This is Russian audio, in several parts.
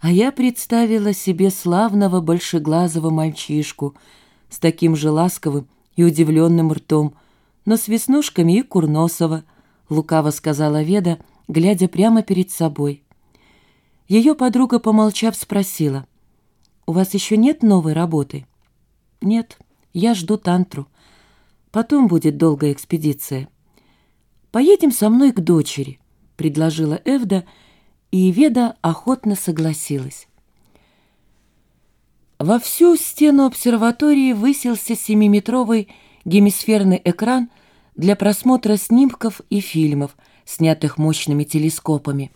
А я представила себе славного большеглазого мальчишку с таким же ласковым и удивленным ртом, но с веснушками и курносого, лукаво сказала Веда, глядя прямо перед собой. Ее подруга, помолчав, спросила, «У вас еще нет новой работы?» «Нет, я жду тантру. Потом будет долгая экспедиция». «Поедем со мной к дочери», — предложила Эвда, — и Веда охотно согласилась. Во всю стену обсерватории высился семиметровый гемисферный экран для просмотра снимков и фильмов, снятых мощными телескопами.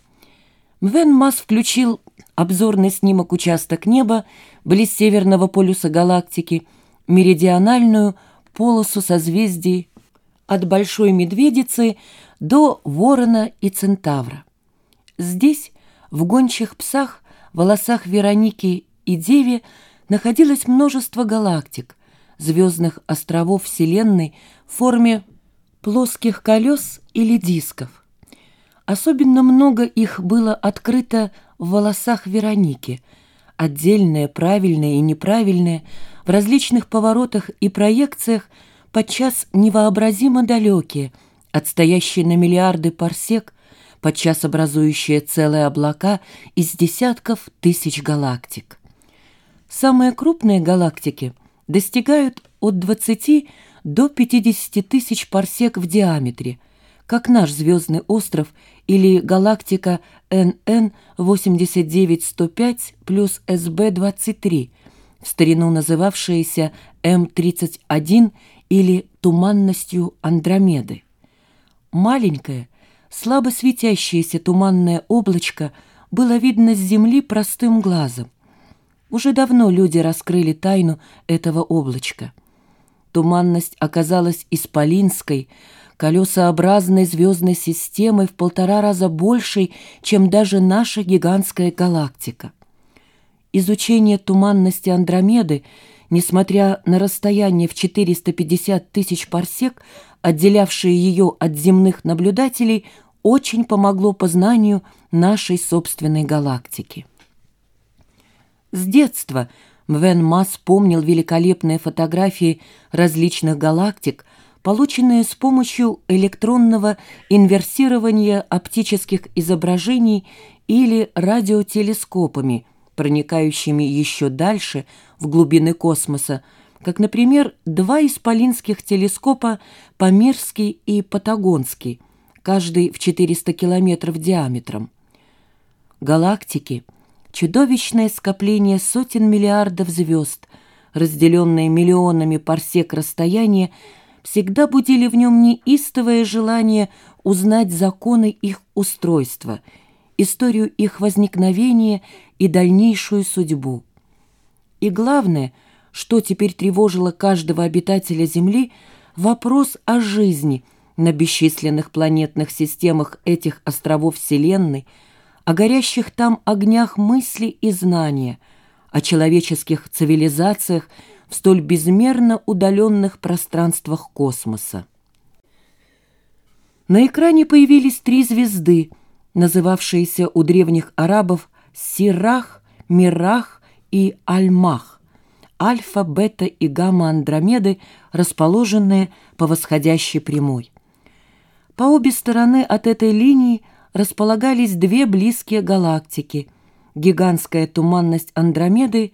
Мвен Масс включил обзорный снимок участок неба близ северного полюса галактики, меридиональную полосу созвездий от Большой Медведицы до Ворона и Центавра. Здесь, в гончих псах, волосах Вероники и Деве, находилось множество галактик, звездных островов Вселенной в форме плоских колес или дисков. Особенно много их было открыто в волосах Вероники, отдельные, правильные и неправильные, в различных поворотах и проекциях, подчас невообразимо далекие, отстоящие на миллиарды парсек, подчас образующие целые облака из десятков тысяч галактик. Самые крупные галактики достигают от 20 до 50 тысяч парсек в диаметре, как наш звездный остров или галактика НН 89105 плюс СБ-23, в старину называвшаяся М31 или туманностью Андромеды. Маленькая, слабо светящееся туманное облачко было видно с земли простым глазом. Уже давно люди раскрыли тайну этого облачка. Туманность оказалась исполинской, колесообразной звездной системой в полтора раза большей, чем даже наша гигантская галактика. Изучение туманности Андромеды, несмотря на расстояние в 450 тысяч парсек, отделявшие ее от земных наблюдателей, очень помогло познанию нашей собственной галактики. С детства Мвен Мас помнил великолепные фотографии различных галактик, полученные с помощью электронного инверсирования оптических изображений или радиотелескопами, проникающими еще дальше в глубины космоса, как, например, два исполинских телескопа Памирский и Патагонский, каждый в 400 километров диаметром. Галактики — чудовищное скопление сотен миллиардов звезд, разделенные миллионами парсек расстояния, всегда будили в нем неистовое желание узнать законы их устройства, историю их возникновения и дальнейшую судьбу. И главное — что теперь тревожило каждого обитателя Земли, вопрос о жизни на бесчисленных планетных системах этих островов Вселенной, о горящих там огнях мысли и знания, о человеческих цивилизациях в столь безмерно удаленных пространствах космоса. На экране появились три звезды, называвшиеся у древних арабов Сирах, Мирах и Альмах альфа, бета и гамма Андромеды, расположенные по восходящей прямой. По обе стороны от этой линии располагались две близкие галактики – гигантская туманность Андромеды